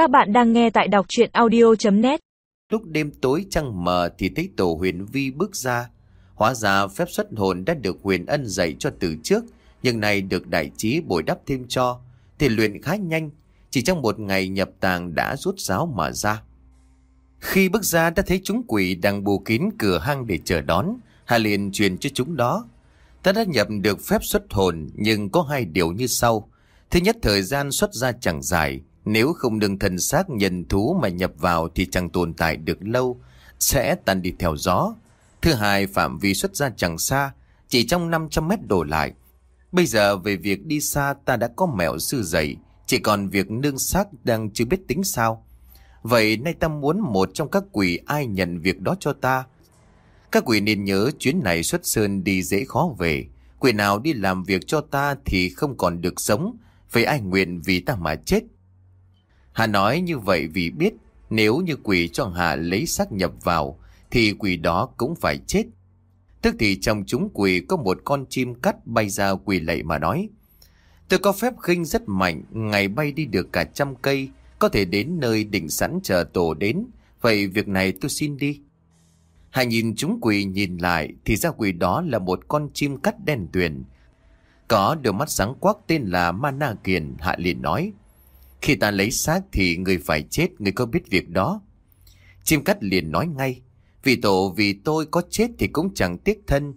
Các bạn đang nghe tại đọc chuyện audio.net Lúc đêm tối trăng mờ thì thấy tổ huyền vi bước ra. Hóa ra phép xuất hồn đã được huyền ân dạy cho từ trước, nhưng này được đại trí bồi đắp thêm cho, thì luyện khá nhanh, chỉ trong một ngày nhập tàng đã rút giáo mà ra. Khi bước ra đã thấy chúng quỷ đang bù kín cửa hang để chờ đón, Hà liền truyền cho chúng đó. Ta đã nhập được phép xuất hồn nhưng có hai điều như sau. Thứ nhất thời gian xuất ra chẳng dài, nếu không đừng thần xác nhân thú mà nhập vào thì chẳng tồn tại được lâu, sẽ tan đi theo gió. Thứ hai, phạm vi xuất ra chẳng xa, chỉ trong 500 mét đổ lại. Bây giờ về việc đi xa ta đã có mẹo sư dậy, chỉ còn việc nương xác đang chưa biết tính sao. Vậy nay ta muốn một trong các quỷ ai nhận việc đó cho ta. Các quỷ nên nhớ chuyến này xuất sơn đi dễ khó về. Quỷ nào đi làm việc cho ta thì không còn được sống. Vậy ai nguyện vì ta mà chết. Hà nói như vậy vì biết nếu như quỷ cho Hà lấy xác nhập vào thì quỷ đó cũng phải chết. Tức thì trong chúng quỷ có một con chim cắt bay ra quỷ lệ mà nói. Tôi có phép khinh rất mạnh, ngày bay đi được cả trăm cây, có thể đến nơi định sẵn chờ tổ đến. Vậy việc này tôi xin đi. Hà nhìn chúng quỷ nhìn lại thì ra quỷ đó là một con chim cắt đen tuyền. Có đôi mắt sáng quắc tên là Mana Kiền, Hạ liền nói. Khi ta lấy xác thì người phải chết, người có biết việc đó. Chim cắt liền nói ngay. Vì tổ vì tôi có chết thì cũng chẳng tiếc thân.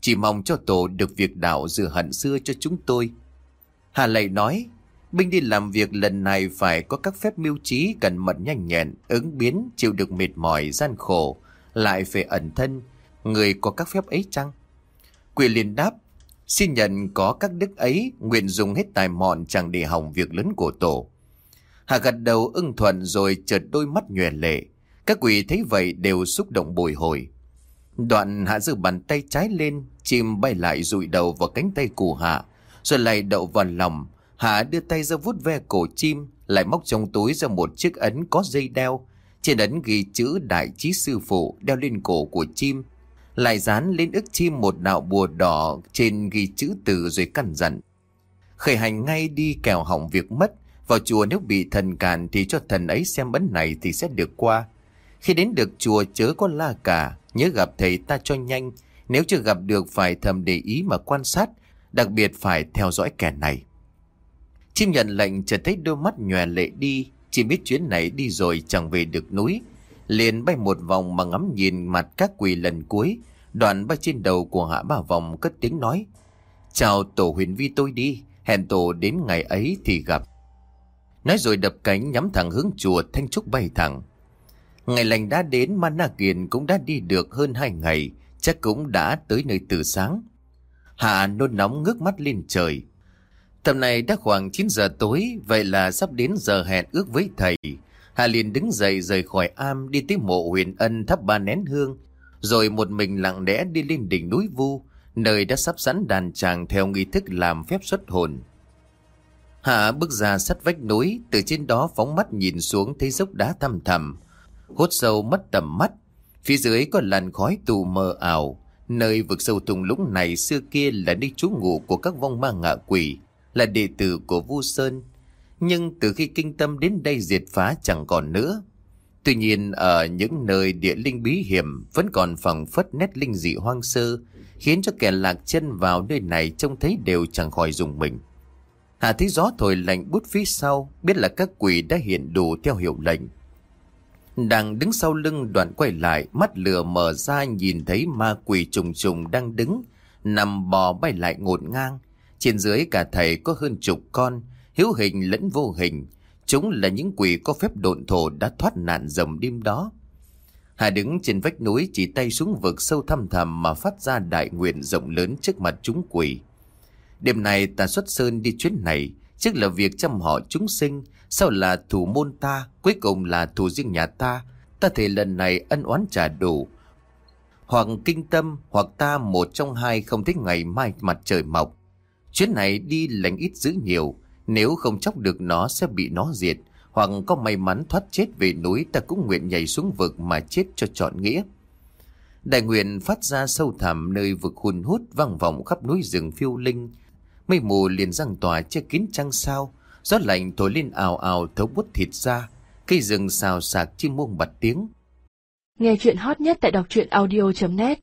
Chỉ mong cho tổ được việc đạo rửa hận xưa cho chúng tôi. Hà lại nói, binh đi làm việc lần này phải có các phép mưu trí cần mẫn nhanh nhẹn, ứng biến, chịu được mệt mỏi, gian khổ, lại phải ẩn thân. Người có các phép ấy chăng? Quỷ liền đáp, xin nhận có các đức ấy, nguyện dùng hết tài mọn chẳng để hỏng việc lớn của tổ. Hà gật đầu ưng thuận rồi chợt đôi mắt nhòe lệ. Các quỷ thấy vậy đều xúc động bồi hồi. Đoạn hạ giơ bàn tay trái lên, chim bay lại rụi đầu vào cánh tay của hạ, rồi lại đậu vào lòng. Hạ đưa tay ra vuốt ve cổ chim, lại móc trong túi ra một chiếc ấn có dây đeo. Trên ấn ghi chữ đại trí sư phụ đeo lên cổ của chim. Lại dán lên ức chim một đạo bùa đỏ trên ghi chữ từ rồi căn dặn. Khởi hành ngay đi kèo hỏng việc mất, vào chùa nếu bị thần cản thì cho thần ấy xem bấn này thì sẽ được qua. Khi đến được chùa chớ có la cả, nhớ gặp thầy ta cho nhanh. Nếu chưa gặp được phải thầm để ý mà quan sát, đặc biệt phải theo dõi kẻ này. Chim nhận lệnh chợt thấy đôi mắt nhòe lệ đi, chỉ biết chuyến này đi rồi chẳng về được núi. Liền bay một vòng mà ngắm nhìn mặt các quỷ lần cuối, đoạn bay trên đầu của hạ ba vòng cất tiếng nói. Chào tổ huyền vi tôi đi, hẹn tổ đến ngày ấy thì gặp. Nói rồi đập cánh nhắm thẳng hướng chùa Thanh Trúc bay thẳng. Ngày lành đã đến Mana Kiền cũng đã đi được hơn hai ngày, chắc cũng đã tới nơi từ sáng. Hạ nôn nóng ngước mắt lên trời. Tầm này đã khoảng 9 giờ tối, vậy là sắp đến giờ hẹn ước với thầy hà liền đứng dậy rời khỏi am đi tới mộ huyền ân thắp ba nén hương, rồi một mình lặng lẽ đi lên đỉnh núi vu, nơi đã sắp sẵn đàn tràng theo nghi thức làm phép xuất hồn. Hạ bước ra sát vách núi, từ trên đó phóng mắt nhìn xuống thấy dốc đá thăm thẳm hốt sâu mất tầm mắt. Phía dưới có làn khói tù mờ ảo, nơi vực sâu thùng lũng này xưa kia là nơi trú ngụ của các vong ma ngạ quỷ, là đệ tử của Vu Sơn. Nhưng từ khi kinh tâm đến đây diệt phá chẳng còn nữa. Tuy nhiên ở những nơi địa linh bí hiểm vẫn còn phẳng phất nét linh dị hoang sơ, khiến cho kẻ lạc chân vào nơi này trông thấy đều chẳng khỏi dùng mình. Hà thấy gió thổi lạnh bút phía sau, biết là các quỷ đã hiện đủ theo hiệu lệnh. Đang đứng sau lưng đoạn quay lại, mắt lửa mở ra nhìn thấy ma quỷ trùng trùng đang đứng, nằm bò bay lại ngột ngang. Trên dưới cả thầy có hơn chục con, hiếu hình lẫn vô hình. Chúng là những quỷ có phép độn thổ đã thoát nạn dòng đêm đó. Hà đứng trên vách núi chỉ tay xuống vực sâu thăm thầm mà phát ra đại nguyện rộng lớn trước mặt chúng quỷ. Đêm này ta xuất sơn đi chuyến này, trước là việc chăm họ chúng sinh, sau là thủ môn ta, cuối cùng là thủ riêng nhà ta. Ta thể lần này ân oán trả đủ. Hoặc kinh tâm, hoặc ta một trong hai không thích ngày mai mặt trời mọc. Chuyến này đi lành ít giữ nhiều, nếu không chóc được nó sẽ bị nó diệt. Hoặc có may mắn thoát chết về núi ta cũng nguyện nhảy xuống vực mà chết cho trọn nghĩa. Đại nguyện phát ra sâu thẳm nơi vực hùn hút vang vọng khắp núi rừng phiêu linh. Mây mù liền răng tỏa che kín trăng sao, Gió lạnh thổi lên ào ào thấu bút thịt ra. Cây rừng xào xạc chim muông bật tiếng. Nghe chuyện hot nhất tại đọc truyện audio.net